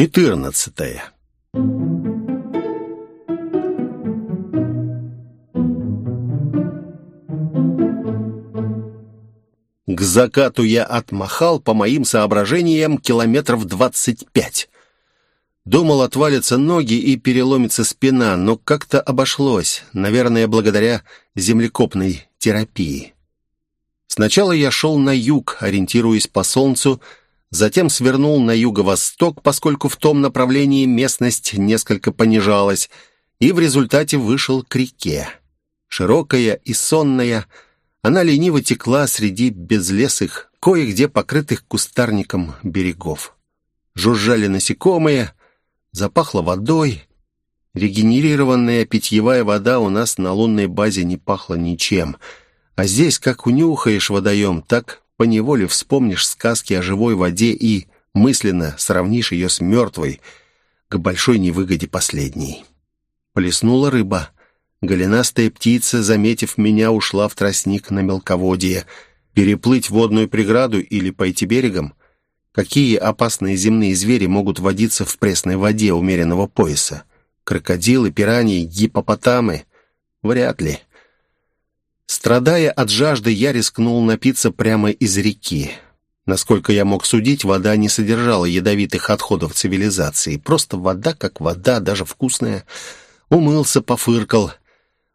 Четырнадцатое. К закату я отмахал, по моим соображениям, километров двадцать пять. Думал, отвалятся ноги и переломится спина, но как-то обошлось, наверное, благодаря землекопной терапии. Сначала я шел на юг, ориентируясь по солнцу, затем свернул на юго-восток, поскольку в том направлении местность несколько понижалась, и в результате вышел к реке. Широкая и сонная, она лениво текла среди безлесых, кое-где покрытых кустарником берегов. Жужжали насекомые, запахло водой. Регенерированная питьевая вода у нас на лунной базе не пахла ничем. А здесь, как унюхаешь водоем, так поневоле вспомнишь сказки о живой воде и мысленно сравнишь ее с мертвой, к большой невыгоде последней. Плеснула рыба. Голенастая птица, заметив меня, ушла в тростник на мелководье. Переплыть водную преграду или пойти берегом? Какие опасные земные звери могут водиться в пресной воде умеренного пояса? Крокодилы, пираньи, гипопотамы? Вряд ли. Страдая от жажды, я рискнул напиться прямо из реки. Насколько я мог судить, вода не содержала ядовитых отходов цивилизации. Просто вода как вода, даже вкусная. Умылся, пофыркал.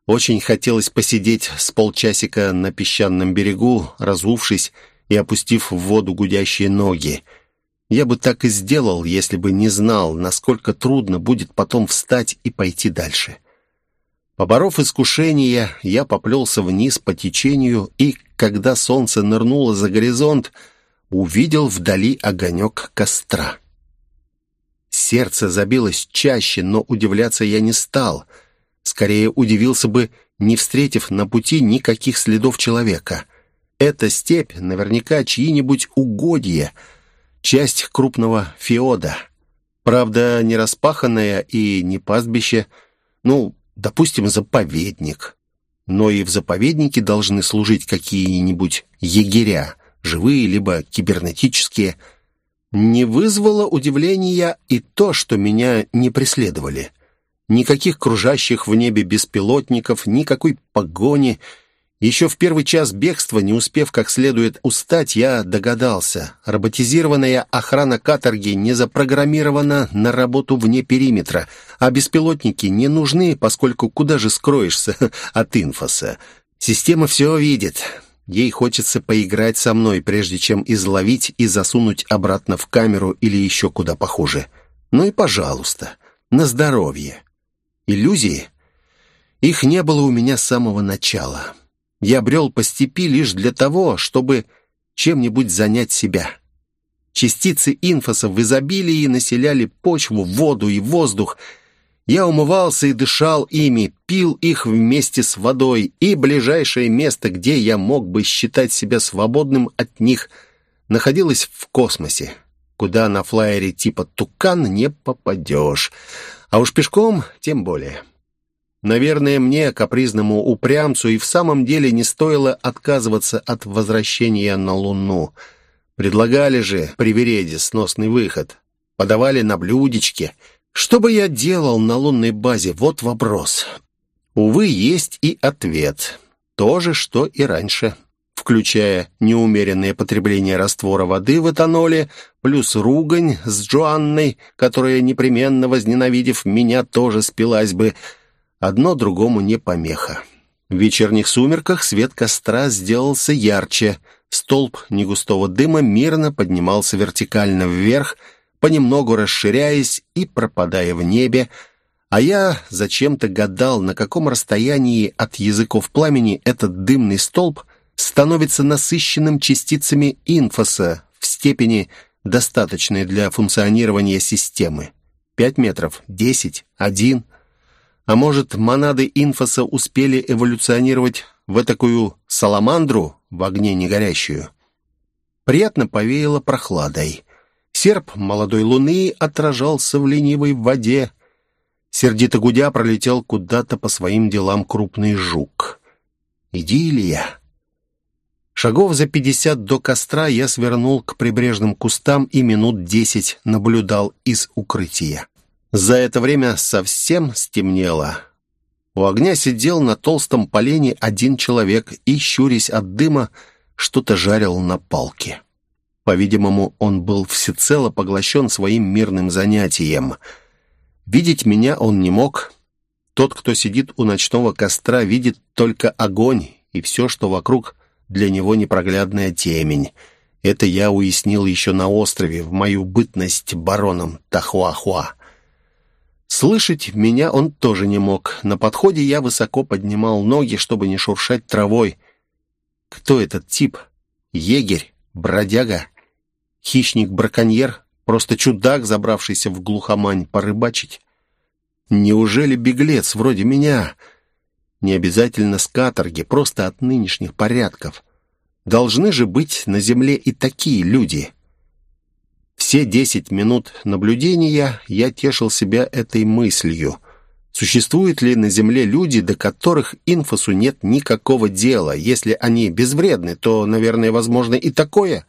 Очень хотелось посидеть с полчасика на песчаном берегу, разувшись, и опустив в воду гудящие ноги. Я бы так и сделал, если бы не знал, насколько трудно будет потом встать и пойти дальше. Поборов искушение, я поплелся вниз по течению и, когда солнце нырнуло за горизонт, увидел вдали огонек костра. Сердце забилось чаще, но удивляться я не стал. Скорее удивился бы, не встретив на пути никаких следов человека — эта степь наверняка чьи-нибудь угодья, часть крупного феода. Правда, не распаханная и не пастбище, ну, допустим, заповедник. Но и в заповеднике должны служить какие-нибудь егеря, живые либо кибернетические. Не вызвало удивления и то, что меня не преследовали. Никаких кружащих в небе беспилотников, никакой погони — еще в первый час бегства, не успев как следует устать, я догадался. Роботизированная охрана каторги не запрограммирована на работу вне периметра, а беспилотники не нужны, поскольку куда же скроешься от инфоса. Система все видит. Ей хочется поиграть со мной, прежде чем изловить и засунуть обратно в камеру или еще куда похуже. Ну и пожалуйста, на здоровье. Иллюзии? Их не было у меня с самого начала. Я брел по степи лишь для того, чтобы чем-нибудь занять себя. Частицы инфоса в изобилии населяли почву, воду и воздух. Я умывался и дышал ими, пил их вместе с водой, и ближайшее место, где я мог бы считать себя свободным от них, находилось в космосе, куда на флайере типа «Тукан» не попадешь, а уж пешком тем более. Наверное, мне, капризному упрямцу, и в самом деле не стоило отказываться от возвращения на Луну. Предлагали же при Вереде сносный выход. Подавали на блюдечке. Что бы я делал на лунной базе? Вот вопрос. Увы, есть и ответ. То же, что и раньше. Включая неумеренное потребление раствора воды в этаноле, плюс ругань с Джоанной, которая, непременно возненавидев меня, тоже спилась бы, Одно другому не помеха. В вечерних сумерках свет костра сделался ярче. Столб негустого дыма мирно поднимался вертикально вверх, понемногу расширяясь и пропадая в небе, а я зачем-то гадал, на каком расстоянии от языков пламени этот дымный столб становится насыщенным частицами инфоса в степени, достаточной для функционирования системы. Пять метров, десять, один — а может, монады инфоса успели эволюционировать в такую саламандру в огне негорящую? Приятно повеяло прохладой. Серп молодой луны отражался в ленивой воде. Сердито гудя пролетел куда-то по своим делам крупный жук. Идиллия. Шагов за пятьдесят до костра я свернул к прибрежным кустам и минут десять наблюдал из укрытия. За это время совсем стемнело. У огня сидел на толстом полене один человек и, щурясь от дыма, что-то жарил на палке. По-видимому, он был всецело поглощен своим мирным занятием. Видеть меня он не мог. Тот, кто сидит у ночного костра, видит только огонь и все, что вокруг для него непроглядная темень. Это я уяснил еще на острове, в мою бытность бароном Тахуахуа. Слышать меня он тоже не мог. На подходе я высоко поднимал ноги, чтобы не шуршать травой. Кто этот тип? Егерь? Бродяга? Хищник-браконьер? Просто чудак, забравшийся в глухомань порыбачить? Неужели беглец вроде меня? Не обязательно с каторги, просто от нынешних порядков. Должны же быть на земле и такие люди. Все десять минут наблюдения я тешил себя этой мыслью. Существуют ли на Земле люди, до которых инфосу нет никакого дела? Если они безвредны, то, наверное, возможно и такое.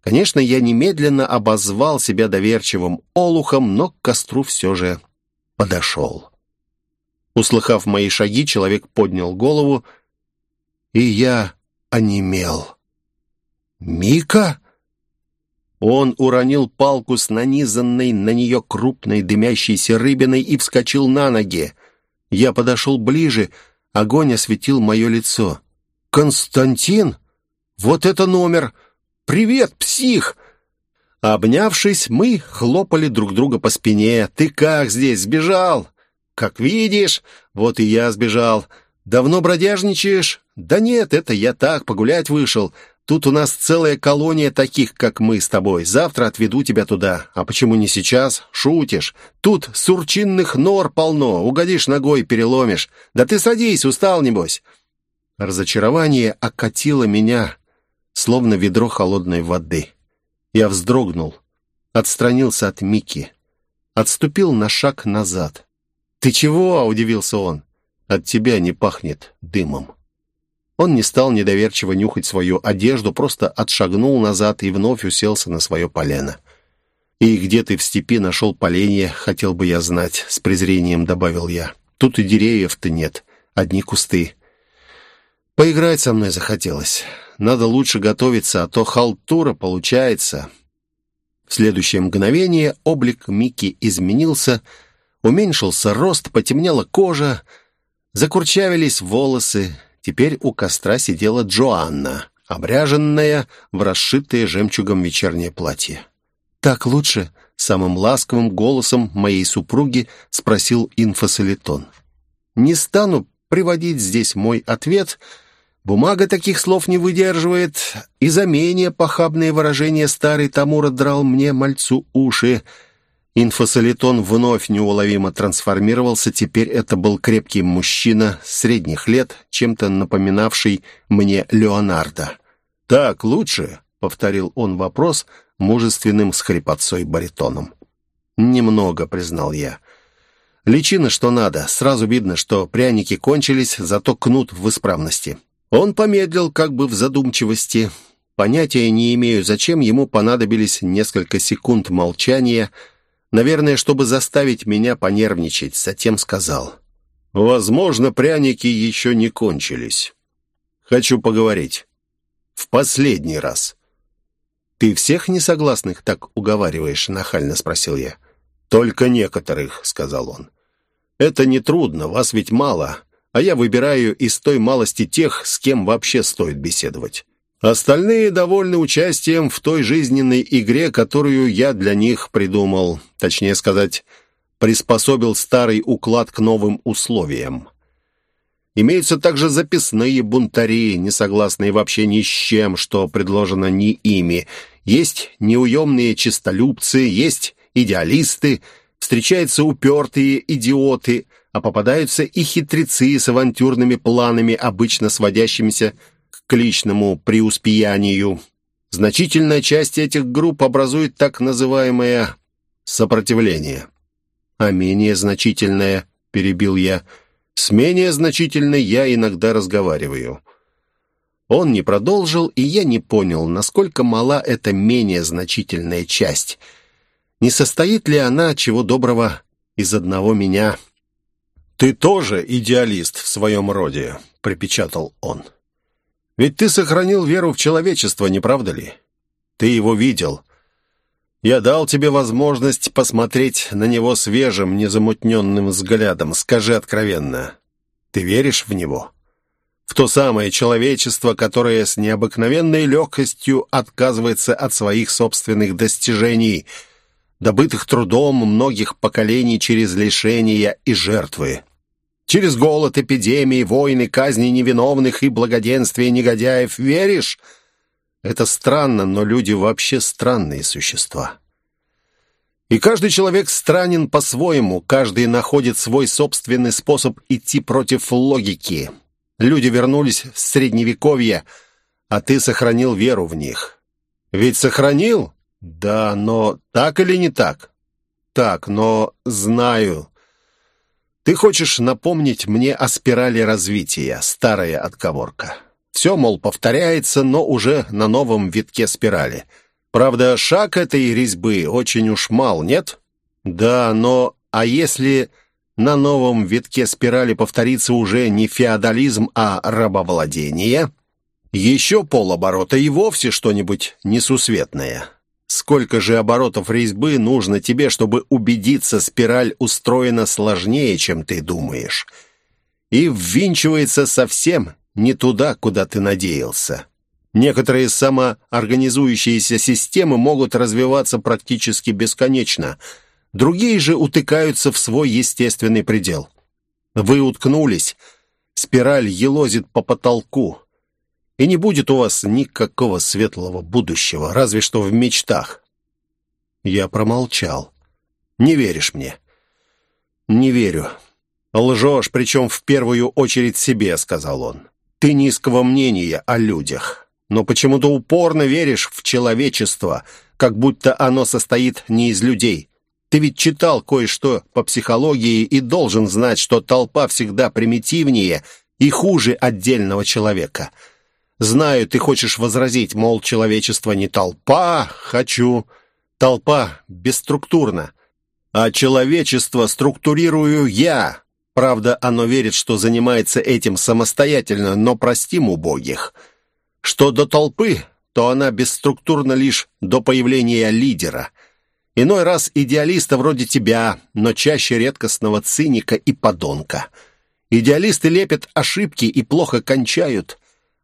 Конечно, я немедленно обозвал себя доверчивым олухом, но к костру все же подошел. Услыхав мои шаги, человек поднял голову, и я онемел. «Мика?» Он уронил палку с нанизанной на нее крупной дымящейся рыбиной и вскочил на ноги. Я подошел ближе, огонь осветил мое лицо. «Константин? Вот это номер! Привет, псих!» Обнявшись, мы хлопали друг друга по спине. «Ты как здесь, сбежал?» «Как видишь, вот и я сбежал. Давно бродяжничаешь?» «Да нет, это я так, погулять вышел. Тут у нас целая колония таких, как мы с тобой. Завтра отведу тебя туда. А почему не сейчас? Шутишь. Тут сурчинных нор полно. Угодишь ногой, переломишь. Да ты садись, устал, небось». Разочарование окатило меня, словно ведро холодной воды. Я вздрогнул, отстранился от Мики, отступил на шаг назад. «Ты чего?» — удивился он. «От тебя не пахнет дымом». Он не стал недоверчиво нюхать свою одежду, просто отшагнул назад и вновь уселся на свое полено. «И где ты в степи нашел поленье, хотел бы я знать», — с презрением добавил я. «Тут и деревьев-то нет, одни кусты». «Поиграть со мной захотелось. Надо лучше готовиться, а то халтура получается». В следующее мгновение облик Микки изменился, уменьшился рост, потемнела кожа, закурчавились волосы, Теперь у костра сидела Джоанна, обряженная в расшитое жемчугом вечернее платье. «Так лучше?» — самым ласковым голосом моей супруги спросил инфосолитон. «Не стану приводить здесь мой ответ. Бумага таких слов не выдерживает, и за менее похабные выражения старый Тамура драл мне мальцу уши». Инфосолитон вновь неуловимо трансформировался. Теперь это был крепкий мужчина средних лет, чем-то напоминавший мне Леонардо. «Так лучше?» — повторил он вопрос мужественным с хрипотцой баритоном. «Немного», — признал я. «Личина, что надо. Сразу видно, что пряники кончились, зато кнут в исправности». Он помедлил, как бы в задумчивости. Понятия не имею, зачем ему понадобились несколько секунд молчания — Наверное, чтобы заставить меня понервничать, затем сказал. «Возможно, пряники еще не кончились. Хочу поговорить. В последний раз». «Ты всех несогласных так уговариваешь?» — нахально спросил я. «Только некоторых», — сказал он. «Это нетрудно, вас ведь мало, а я выбираю из той малости тех, с кем вообще стоит беседовать. Остальные довольны участием в той жизненной игре, которую я для них придумал, точнее сказать, приспособил старый уклад к новым условиям. Имеются также записные бунтари, не согласные вообще ни с чем, что предложено не ими. Есть неуемные чистолюбцы, есть идеалисты, встречаются упертые идиоты, а попадаются и хитрецы с авантюрными планами, обычно сводящимися к личному преуспеянию. Значительная часть этих групп образует так называемое сопротивление. А менее значительное, перебил я, с менее значительной я иногда разговариваю. Он не продолжил, и я не понял, насколько мала эта менее значительная часть. Не состоит ли она, чего доброго, из одного меня? «Ты тоже идеалист в своем роде», — припечатал он. «Ведь ты сохранил веру в человечество, не правда ли? Ты его видел. Я дал тебе возможность посмотреть на него свежим, незамутненным взглядом. Скажи откровенно, ты веришь в него?» в то самое человечество, которое с необыкновенной легкостью отказывается от своих собственных достижений, добытых трудом многих поколений через лишения и жертвы. Через голод, эпидемии, войны, казни невиновных и благоденствие негодяев веришь? Это странно, но люди вообще странные существа. И каждый человек странен по-своему, каждый находит свой собственный способ идти против логики – Люди вернулись в Средневековье, а ты сохранил веру в них. Ведь сохранил? Да, но так или не так? Так, но знаю. Ты хочешь напомнить мне о спирали развития, старая отговорка. Все, мол, повторяется, но уже на новом витке спирали. Правда, шаг этой резьбы очень уж мал, нет? Да, но а если на новом витке спирали повторится уже не феодализм, а рабовладение. Еще полоборота и вовсе что-нибудь несусветное. Сколько же оборотов резьбы нужно тебе, чтобы убедиться, спираль устроена сложнее, чем ты думаешь, и ввинчивается совсем не туда, куда ты надеялся. Некоторые самоорганизующиеся системы могут развиваться практически бесконечно – Другие же утыкаются в свой естественный предел. Вы уткнулись, спираль елозит по потолку. И не будет у вас никакого светлого будущего, разве что в мечтах. Я промолчал. Не веришь мне? Не верю. Лжешь, причем в первую очередь себе, сказал он. Ты низкого мнения о людях, но почему-то упорно веришь в человечество, как будто оно состоит не из людей. Ты ведь читал кое-что по психологии и должен знать, что толпа всегда примитивнее и хуже отдельного человека. Знаю, ты хочешь возразить, мол, человечество не толпа. Хочу. Толпа бесструктурна. А человечество структурирую я. Правда, оно верит, что занимается этим самостоятельно, но простим убогих. Что до толпы, то она бесструктурна лишь до появления лидера – Иной раз идеалиста вроде тебя, но чаще редкостного циника и подонка. Идеалисты лепят ошибки и плохо кончают,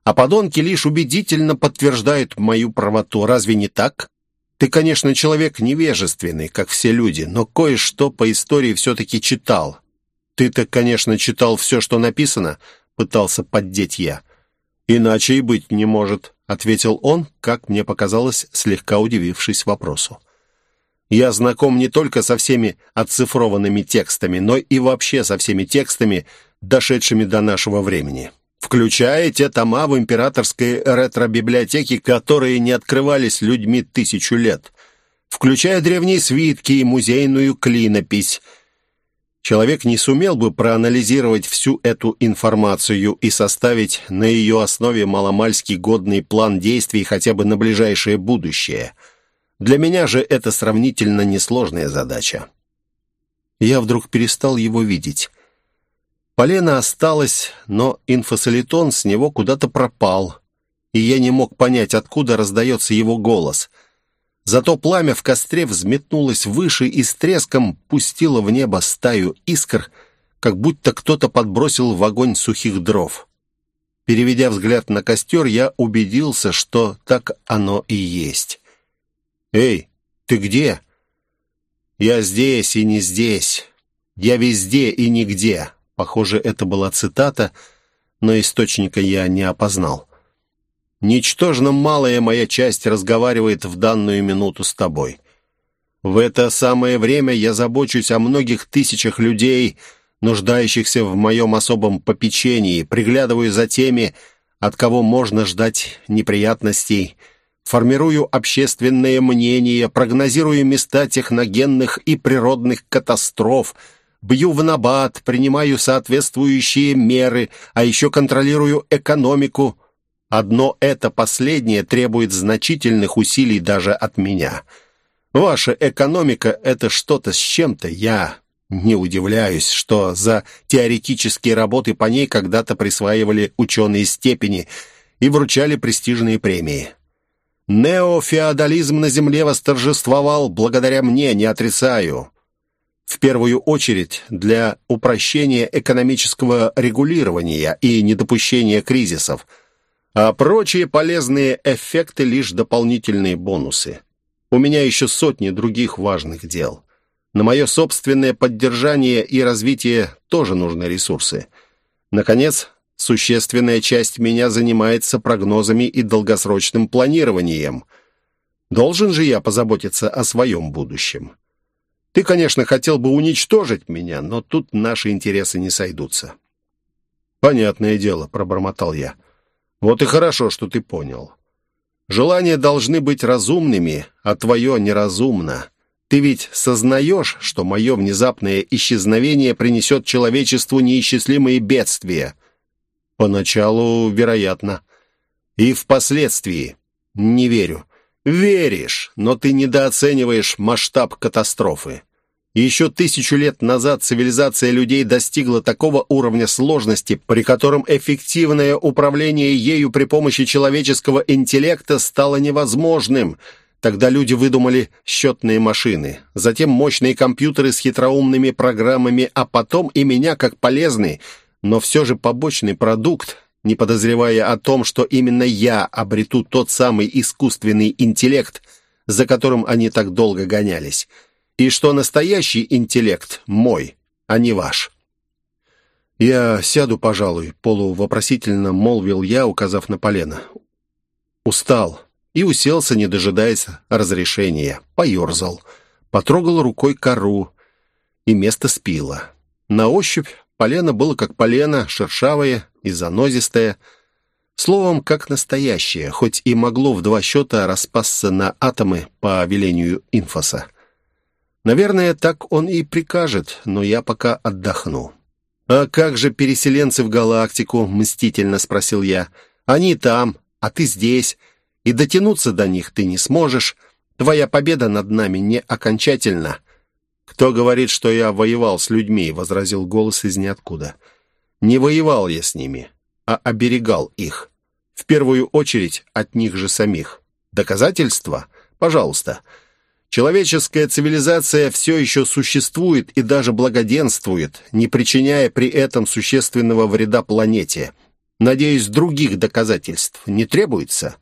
а подонки лишь убедительно подтверждают мою правоту. Разве не так? Ты, конечно, человек невежественный, как все люди, но кое-что по истории все-таки читал. Ты-то, конечно, читал все, что написано, пытался поддеть я. Иначе и быть не может, ответил он, как мне показалось, слегка удивившись вопросу. Я знаком не только со всеми оцифрованными текстами, но и вообще со всеми текстами, дошедшими до нашего времени, включая те тома в императорской ретро-библиотеке, которые не открывались людьми тысячу лет, включая древние свитки и музейную клинопись. Человек не сумел бы проанализировать всю эту информацию и составить на ее основе маломальский годный план действий хотя бы на ближайшее будущее – для меня же это сравнительно несложная задача. Я вдруг перестал его видеть. Полено осталось, но инфосолитон с него куда-то пропал, и я не мог понять, откуда раздается его голос. Зато пламя в костре взметнулось выше и с треском пустило в небо стаю искр, как будто кто-то подбросил в огонь сухих дров. Переведя взгляд на костер, я убедился, что так оно и есть. «Эй, ты где?» «Я здесь и не здесь. Я везде и нигде». Похоже, это была цитата, но источника я не опознал. «Ничтожно малая моя часть разговаривает в данную минуту с тобой. В это самое время я забочусь о многих тысячах людей, нуждающихся в моем особом попечении, приглядываю за теми, от кого можно ждать неприятностей» формирую общественное мнение, прогнозирую места техногенных и природных катастроф, бью в набат, принимаю соответствующие меры, а еще контролирую экономику. Одно это последнее требует значительных усилий даже от меня. Ваша экономика — это что-то с чем-то. Я не удивляюсь, что за теоретические работы по ней когда-то присваивали ученые степени и вручали престижные премии. Неофеодализм на Земле восторжествовал благодаря мне, не отрицаю. В первую очередь для упрощения экономического регулирования и недопущения кризисов, а прочие полезные эффекты лишь дополнительные бонусы. У меня еще сотни других важных дел. На мое собственное поддержание и развитие тоже нужны ресурсы. Наконец, существенная часть меня занимается прогнозами и долгосрочным планированием. Должен же я позаботиться о своем будущем. Ты, конечно, хотел бы уничтожить меня, но тут наши интересы не сойдутся». «Понятное дело», — пробормотал я. «Вот и хорошо, что ты понял. Желания должны быть разумными, а твое неразумно. Ты ведь сознаешь, что мое внезапное исчезновение принесет человечеству неисчислимые бедствия?» «Поначалу, вероятно. И впоследствии. Не верю. Веришь, но ты недооцениваешь масштаб катастрофы. Еще тысячу лет назад цивилизация людей достигла такого уровня сложности, при котором эффективное управление ею при помощи человеческого интеллекта стало невозможным. Тогда люди выдумали счетные машины, затем мощные компьютеры с хитроумными программами, а потом и меня как полезный, но все же побочный продукт не подозревая о том, что именно я обрету тот самый искусственный интеллект, за которым они так долго гонялись, и что настоящий интеллект мой, а не ваш. «Я сяду, пожалуй», — полувопросительно молвил я, указав на полено. Устал и уселся, не дожидаясь разрешения. Поерзал, потрогал рукой кору, и место спило. На ощупь полено было как полено, шершавое, и занозистое. Словом, как настоящее, хоть и могло в два счета распасться на атомы по велению инфоса. Наверное, так он и прикажет, но я пока отдохну. «А как же переселенцы в галактику?» — мстительно спросил я. «Они там, а ты здесь, и дотянуться до них ты не сможешь. Твоя победа над нами не окончательна». «Кто говорит, что я воевал с людьми?» — возразил голос из ниоткуда. Не воевал я с ними, а оберегал их. В первую очередь от них же самих. Доказательства? Пожалуйста. Человеческая цивилизация все еще существует и даже благоденствует, не причиняя при этом существенного вреда планете. Надеюсь, других доказательств не требуется?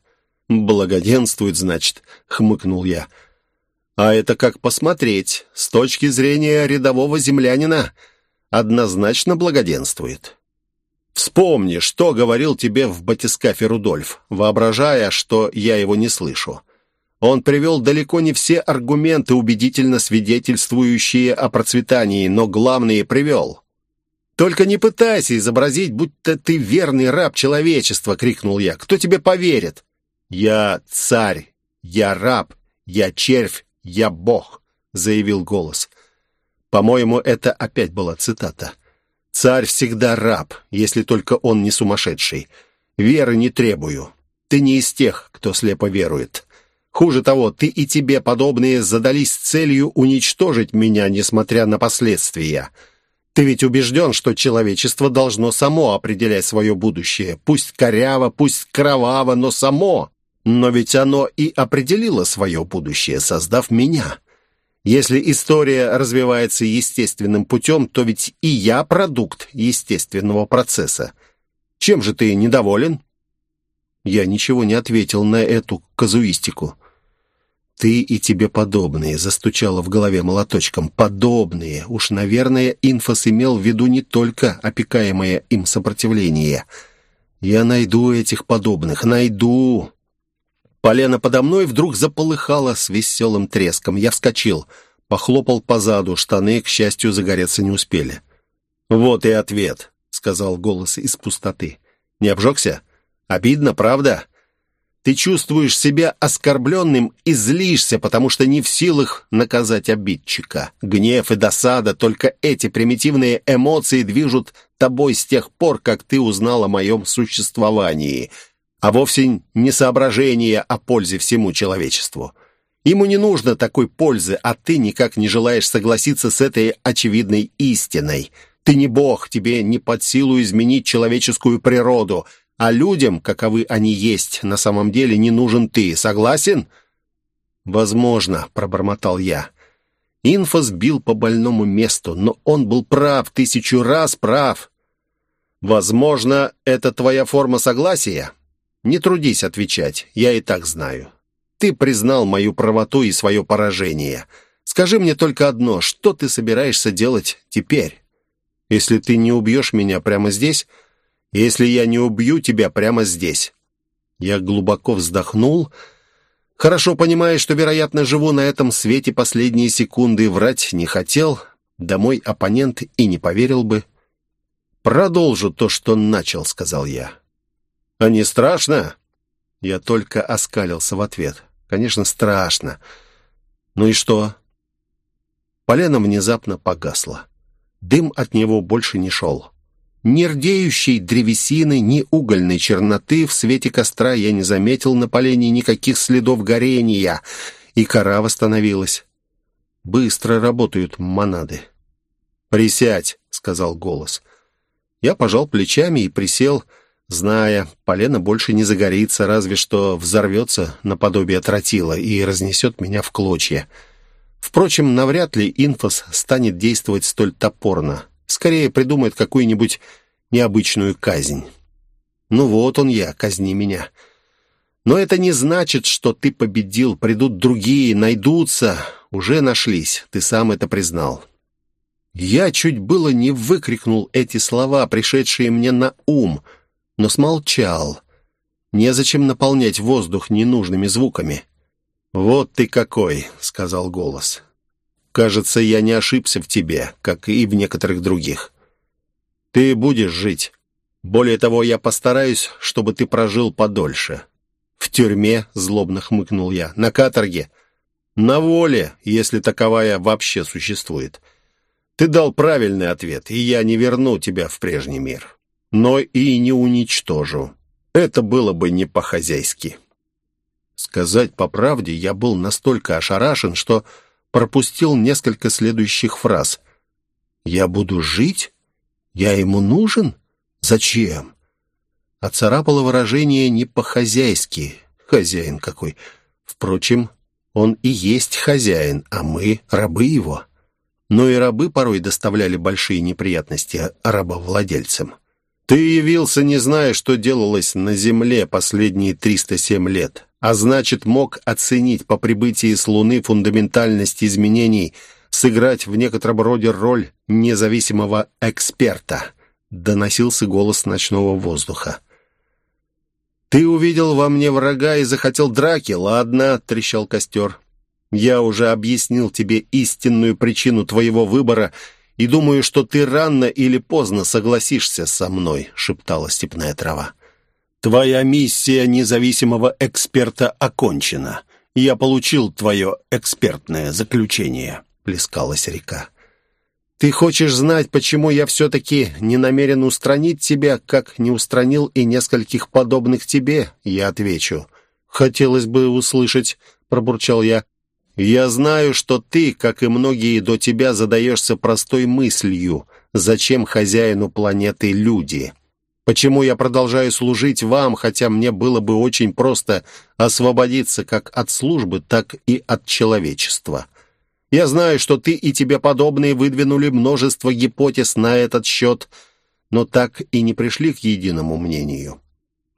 «Благоденствует, значит», — хмыкнул я. «А это как посмотреть, с точки зрения рядового землянина» однозначно благоденствует. Вспомни, что говорил тебе в батискафе Рудольф, воображая, что я его не слышу. Он привел далеко не все аргументы, убедительно свидетельствующие о процветании, но главные привел. «Только не пытайся изобразить, будто ты верный раб человечества!» — крикнул я. «Кто тебе поверит?» «Я царь, я раб, я червь, я бог!» — заявил голос. По-моему, это опять была цитата. «Царь всегда раб, если только он не сумасшедший. Веры не требую. Ты не из тех, кто слепо верует. Хуже того, ты и тебе подобные задались целью уничтожить меня, несмотря на последствия. Ты ведь убежден, что человечество должно само определять свое будущее. Пусть коряво, пусть кроваво, но само. Но ведь оно и определило свое будущее, создав меня». Если история развивается естественным путем, то ведь и я продукт естественного процесса. Чем же ты недоволен?» Я ничего не ответил на эту казуистику. «Ты и тебе подобные», — застучало в голове молоточком. «Подобные». Уж, наверное, инфос имел в виду не только опекаемое им сопротивление. «Я найду этих подобных, найду. Полено подо мной вдруг заполыхало с веселым треском. Я вскочил, похлопал по заду, штаны, к счастью, загореться не успели. «Вот и ответ», — сказал голос из пустоты. «Не обжегся? Обидно, правда?» Ты чувствуешь себя оскорбленным и злишься, потому что не в силах наказать обидчика. Гнев и досада, только эти примитивные эмоции движут тобой с тех пор, как ты узнал о моем существовании. А вовсе не соображение о пользе всему человечеству. Ему не нужно такой пользы, а ты никак не желаешь согласиться с этой очевидной истиной. Ты не бог, тебе не под силу изменить человеческую природу, а людям, каковы они есть, на самом деле не нужен ты. Согласен?» «Возможно», — пробормотал я. Инфос бил по больному месту, но он был прав, тысячу раз прав. «Возможно, это твоя форма согласия?» «Не трудись отвечать, я и так знаю. Ты признал мою правоту и свое поражение. Скажи мне только одно, что ты собираешься делать теперь? Если ты не убьешь меня прямо здесь, если я не убью тебя прямо здесь». Я глубоко вздохнул, хорошо понимая, что, вероятно, живу на этом свете последние секунды, врать не хотел, да мой оппонент и не поверил бы. «Продолжу то, что начал», — сказал я. «А не страшно?» Я только оскалился в ответ. «Конечно, страшно. Ну и что?» Полено внезапно погасло. Дым от него больше не шел. Ни рдеющей древесины, ни угольной черноты в свете костра я не заметил на полене никаких следов горения, и кора восстановилась. Быстро работают монады. «Присядь», — сказал голос. Я пожал плечами и присел, зная, полено больше не загорится, разве что взорвется наподобие тротила и разнесет меня в клочья. Впрочем, навряд ли инфос станет действовать столь топорно. Скорее придумает какую-нибудь необычную казнь. Ну вот он я, казни меня. Но это не значит, что ты победил. Придут другие, найдутся. Уже нашлись, ты сам это признал. Я чуть было не выкрикнул эти слова, пришедшие мне на ум, но смолчал. Незачем наполнять воздух ненужными звуками. «Вот ты какой!» — сказал голос. «Кажется, я не ошибся в тебе, как и в некоторых других. Ты будешь жить. Более того, я постараюсь, чтобы ты прожил подольше». «В тюрьме?» — злобно хмыкнул я. «На каторге?» «На воле, если таковая вообще существует». Ты дал правильный ответ, и я не верну тебя в прежний мир. Но и не уничтожу. Это было бы не по-хозяйски. Сказать по правде, я был настолько ошарашен, что пропустил несколько следующих фраз. «Я буду жить? Я ему нужен? Зачем?» Оцарапало выражение не по-хозяйски. Хозяин какой. Впрочем, он и есть хозяин, а мы — рабы его но и рабы порой доставляли большие неприятности рабовладельцам. Ты явился, не зная, что делалось на земле последние 307 лет, а значит, мог оценить по прибытии с Луны фундаментальность изменений, сыграть в некотором роде роль независимого эксперта, доносился голос ночного воздуха. «Ты увидел во мне врага и захотел драки? Ладно», — трещал костер. Я уже объяснил тебе истинную причину твоего выбора и думаю, что ты рано или поздно согласишься со мной», — шептала степная трава. «Твоя миссия независимого эксперта окончена. Я получил твое экспертное заключение», — плескалась река. «Ты хочешь знать, почему я все-таки не намерен устранить тебя, как не устранил и нескольких подобных тебе?» Я отвечу. «Хотелось бы услышать», — пробурчал я, я знаю, что ты, как и многие до тебя, задаешься простой мыслью, зачем хозяину планеты люди? Почему я продолжаю служить вам, хотя мне было бы очень просто освободиться как от службы, так и от человечества? Я знаю, что ты и тебе подобные выдвинули множество гипотез на этот счет, но так и не пришли к единому мнению.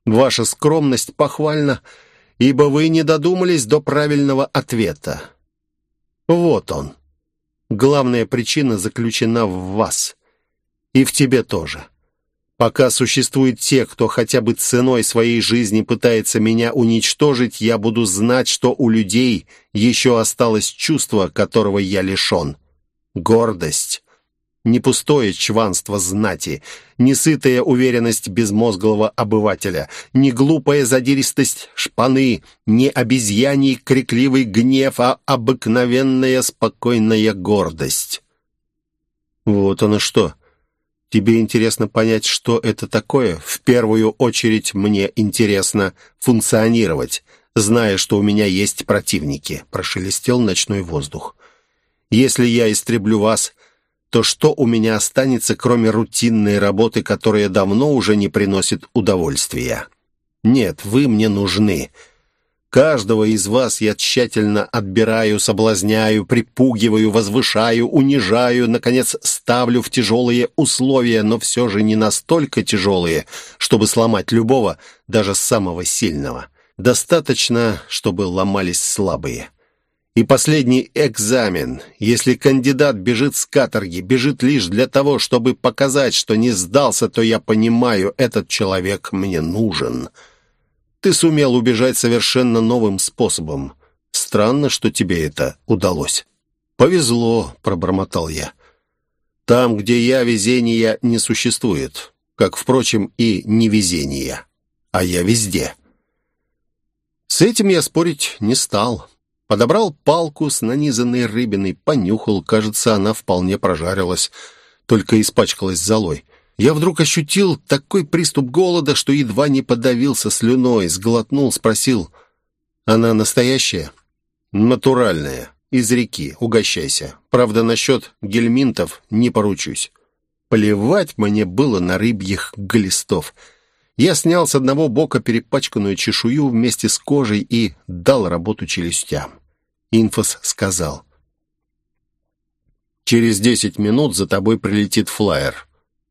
Ваша скромность похвальна, ибо вы не додумались до правильного ответа. Вот он. Главная причина заключена в вас. И в тебе тоже. Пока существуют те, кто хотя бы ценой своей жизни пытается меня уничтожить, я буду знать, что у людей еще осталось чувство, которого я лишен. Гордость. Не пустое чванство знати, не сытая уверенность безмозглого обывателя, не глупая задиристость шпаны, не обезьяний крикливый гнев, а обыкновенная спокойная гордость. Вот оно что. Тебе интересно понять, что это такое? В первую очередь мне интересно функционировать, зная, что у меня есть противники», — прошелестел ночной воздух. «Если я истреблю вас, то что у меня останется, кроме рутинной работы, которая давно уже не приносит удовольствия? Нет, вы мне нужны». Каждого из вас я тщательно отбираю, соблазняю, припугиваю, возвышаю, унижаю, наконец, ставлю в тяжелые условия, но все же не настолько тяжелые, чтобы сломать любого, даже самого сильного. Достаточно, чтобы ломались слабые. И последний экзамен. Если кандидат бежит с каторги, бежит лишь для того, чтобы показать, что не сдался, то я понимаю, этот человек мне нужен». Ты сумел убежать совершенно новым способом. Странно, что тебе это удалось». «Повезло», — пробормотал я. «Там, где я, везения не существует, как, впрочем, и невезения. А я везде». С этим я спорить не стал. Подобрал палку с нанизанной рыбиной, понюхал, кажется, она вполне прожарилась, только испачкалась золой. Я вдруг ощутил такой приступ голода, что едва не подавился слюной, сглотнул, спросил, «Она настоящая?» «Натуральная, из реки, угощайся. Правда, насчет гельминтов не поручусь». Плевать мне было на рыбьих глистов. Я снял с одного бока перепачканную чешую вместе с кожей и дал работу челюстям. Инфос сказал, «Через десять минут за тобой прилетит флайер.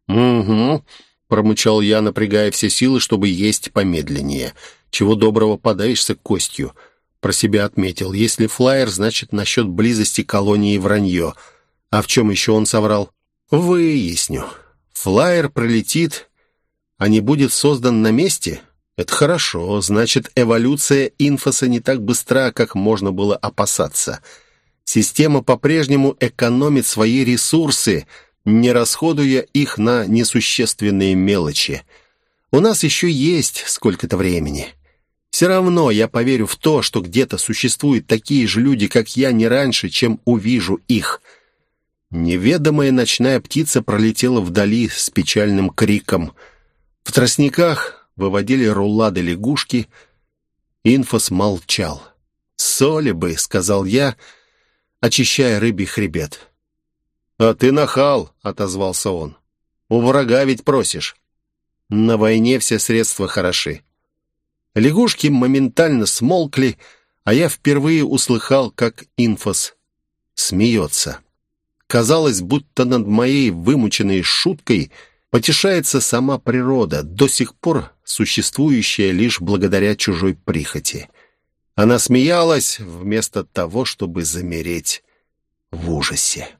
«Угу», — промычал я, напрягая все силы, чтобы есть помедленнее. «Чего доброго подавишься костью». Про себя отметил. Если флайер, значит, насчет близости колонии вранье. А в чем еще он соврал? Выясню. Флайер пролетит, а не будет создан на месте? Это хорошо. Значит, эволюция инфоса не так быстра, как можно было опасаться. Система по-прежнему экономит свои ресурсы — не расходуя их на несущественные мелочи. У нас еще есть сколько-то времени. Все равно я поверю в то, что где-то существуют такие же люди, как я, не раньше, чем увижу их. Неведомая ночная птица пролетела вдали с печальным криком. В тростниках выводили рулады лягушки. Инфос молчал. «Соли бы», — сказал я, очищая рыбий хребет. «А ты нахал», — отозвался он. «У врага ведь просишь». На войне все средства хороши. Лягушки моментально смолкли, а я впервые услыхал, как инфос смеется. Казалось, будто над моей вымученной шуткой потешается сама природа, до сих пор существующая лишь благодаря чужой прихоти. Она смеялась вместо того, чтобы замереть в ужасе.